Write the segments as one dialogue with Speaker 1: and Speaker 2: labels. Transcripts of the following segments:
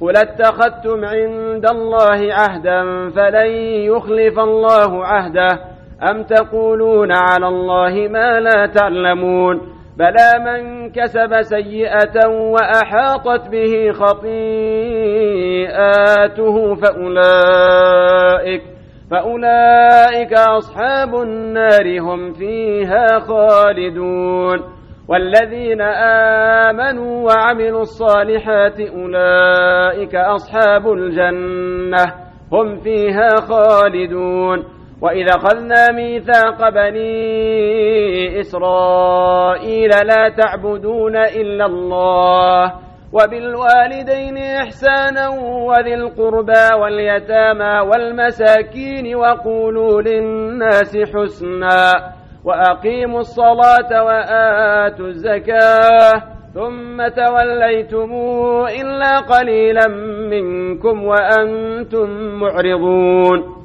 Speaker 1: قل اتخذتم عند الله عهدا فلن يخلف الله عهده أم تقولون على الله ما لا تعلمون بلى من كسب سيئة وأحاطت به خطيئاته فأولئك فأولئك أصحاب النار هم فيها خالدون والذين آمنوا وعملوا الصالحات أولئك أصحاب الجنة هم فيها خالدون. وإذا أخذنا ميثاق بني إسرائيل لا تعبدون إلا الله وبالوالدين إحسانا وذي القربى واليتامى والمساكين وقولوا للناس حسنا. وأقيموا الصلاة وآتوا الزكاة ثم توليتم إلا قليلا منكم وأنتم معرضون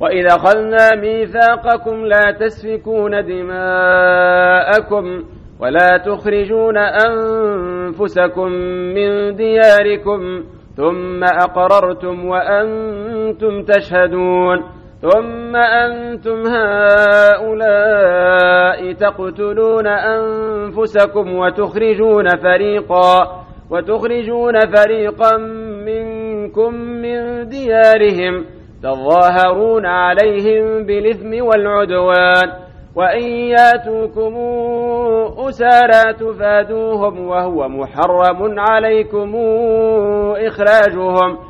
Speaker 1: وإذا أخذنا ميثاقكم لا تسفكون دماءكم ولا تخرجون أنفسكم من دياركم ثم أقررتم وأنتم تشهدون ثم أنتم هؤلاء تقتلون أنفسكم وتخرجون فريقا وتخرجون فريقا منكم من ديارهم تظاهرون عليهم بالإثم والعدوان وإن ياتوكم أسارى تفادوهم وهو محرم عليكم إخراجهم.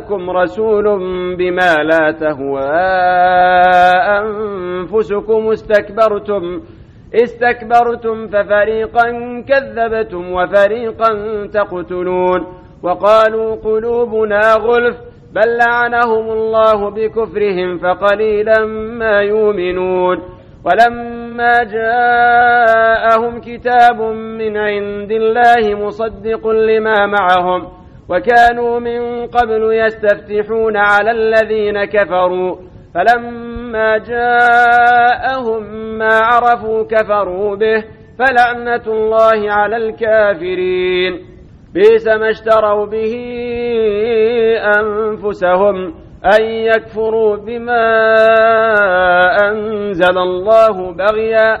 Speaker 1: جاءكم رسول بما لا تهوى أنفسكم استكبرتم استكبرتم ففريقا كذبتم وفريقا تقتلون. وقالوا قلوبنا غلف بل لعنهم الله بكفرهم فقليلا ما يؤمنون. ولما جاءهم كتاب من عند الله مصدق لما معهم وكانوا من قبل يستفتحون على الذين كفروا فلما جاءهم ما عرفوا كفروا به فلعنة الله على الكافرين. بئس ما اشتروا به أنفسهم أن يكفروا بما أنزل الله بغيا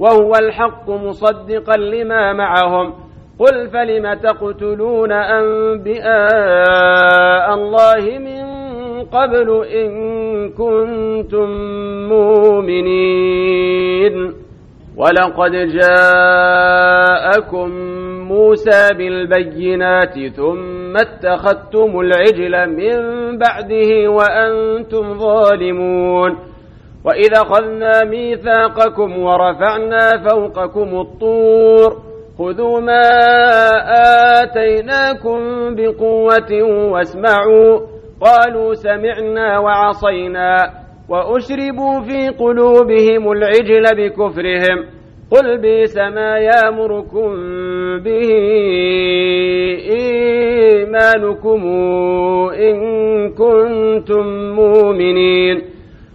Speaker 1: وهو الحق مصدقا لما معهم. قل فلم تقتلون أنبئاء الله من قبل إن كنتم مؤمنين؟ ولقد جاءكم موسى بالبينات ثم اتخذتم العجل من بعده وأنتم ظالمون. وإذا أخذنا ميثاقكم ورفعنا فوقكم الطور خذوا ما آتيناكم بقوة واسمعوا. قالوا سمعنا وعصينا وأشربوا في قلوبهم العجل بكفرهم. قل بيس ما يامركم به إيمانكم إن كنتم مؤمنين.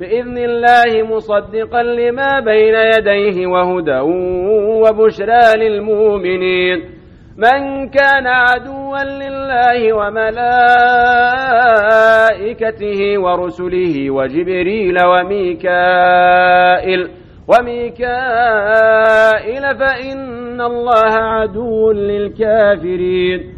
Speaker 1: بإذن الله مصدقا لما بين يديه وهدى وبشرى للمؤمنين. من كان عدوا لله وملائكته ورسله وجبريل وميكائيل وميكائيل فإن الله عدو للكافرين.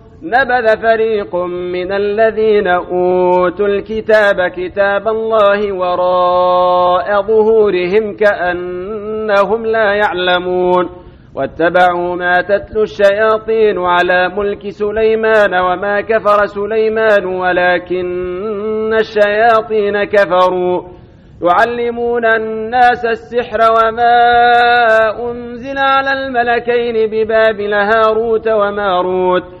Speaker 1: نبذ فريق من الذين أوتوا الكتاب كتاب الله وراء ظهورهم كأنهم لا يعلمون واتبعوا ما تتلو الشياطين على ملك سليمان وما كفر سليمان ولكن الشياطين كفروا يعلمون الناس السحر وما أنزل على الملكين ببابل هاروت وماروت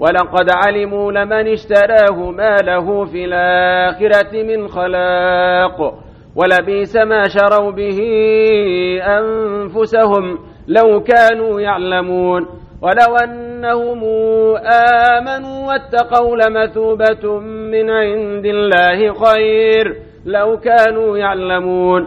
Speaker 1: ولقد علموا لمن اشتراه ما له في الآخرة من خلاق ولبيس ما شروا به أنفسهم لو كانوا يعلمون ولو أنهم آمنوا واتقوا لمثوبة من عند الله خير لو كانوا يعلمون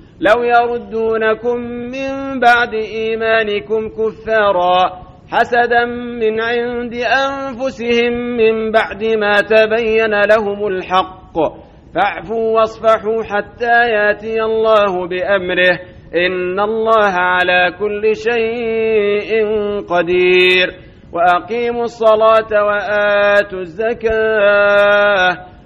Speaker 1: لو يردونكم من بعد إيمانكم كفارا حسدا من عند أنفسهم من بعد ما تبين لهم الحق. فاعفوا واصفحوا حتى ياتي الله بأمره. إن الله على كل شيء قدير. وأقيموا الصلاة وآتوا الزكاة.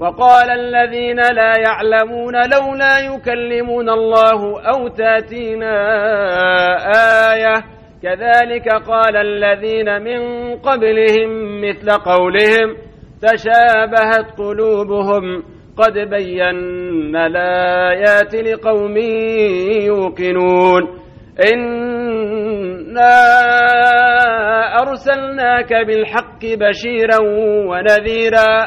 Speaker 1: وقال الذين لا يعلمون لولا يكلمون الله أو تأتينا آية. كذلك قال الذين من قبلهم مثل قولهم تشابهت قلوبهم. قد بينا الآيات لقوم يوقنون. إنا أرسلناك بالحق بشيرا ونذيرا.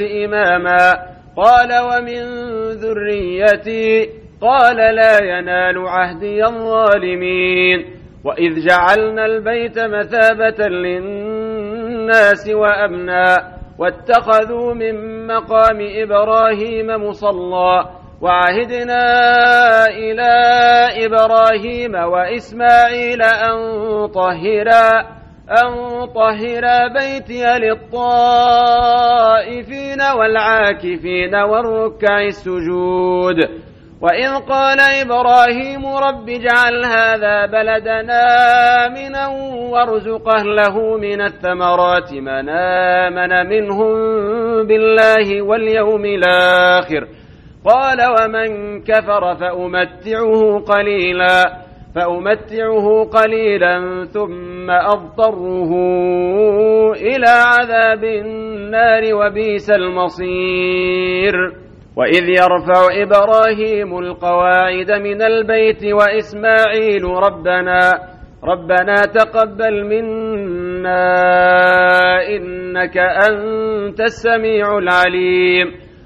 Speaker 1: إماما. قال ومن ذريتي؟ قال لا ينال عهدي الظالمين. وإذ جعلنا البيت مثابة للناس وأمنا واتخذوا من مقام إبراهيم مصلى. وعهدنا إلى إبراهيم وإسماعيل أن طهرا. أن طهرا بيتي للطائفين والعاكفين والركع السجود. وإذ قال إبراهيم رب اجعل هذا بلدنا آمنا وارزق أهله من الثمرات من آمن منهم بالله واليوم الآخر. قال ومن كفر فأمتعه قليلا. فأمتعه قليلا ثم أضطره إلى عذاب النار وبئس المصير. وإذ يرفع إبراهيم القواعد من البيت وإسماعيل ربنا ربنا تقبل منا إنك أنت السميع العليم.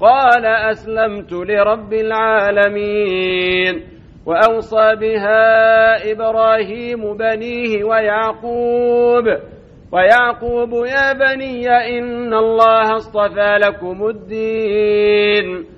Speaker 1: قال أسلمت لرب العالمين وأوصى بها إبراهيم بنيه ويعقوب. ويعقوب يا بني إن الله اصطفى لكم الدين.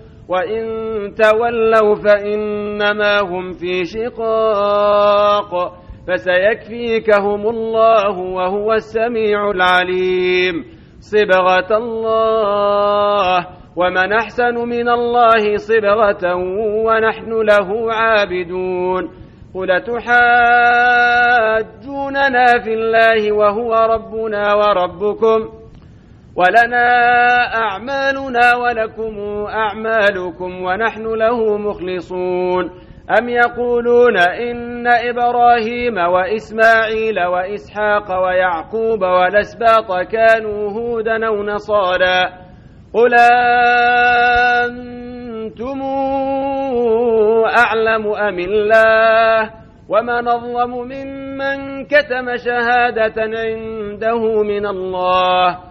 Speaker 1: وإن تولوا فإنما هم في شقاق فسيكفيكهم الله وهو السميع العليم. صبغة الله ومن أحسن من الله صبغة ونحن له عابدون. قل تحاجوننا في الله وهو ربنا وربكم؟ ولنا أعمالنا ولكم أعمالكم ونحن له مخلصون. أم يقولون إن إبراهيم وإسماعيل وإسحاق ويعقوب والأسباط كانوا هودا أو نصارى قل أنتم أعلم أم الله؟ ومن أظلم ممن كتم شهادة عنده من الله؟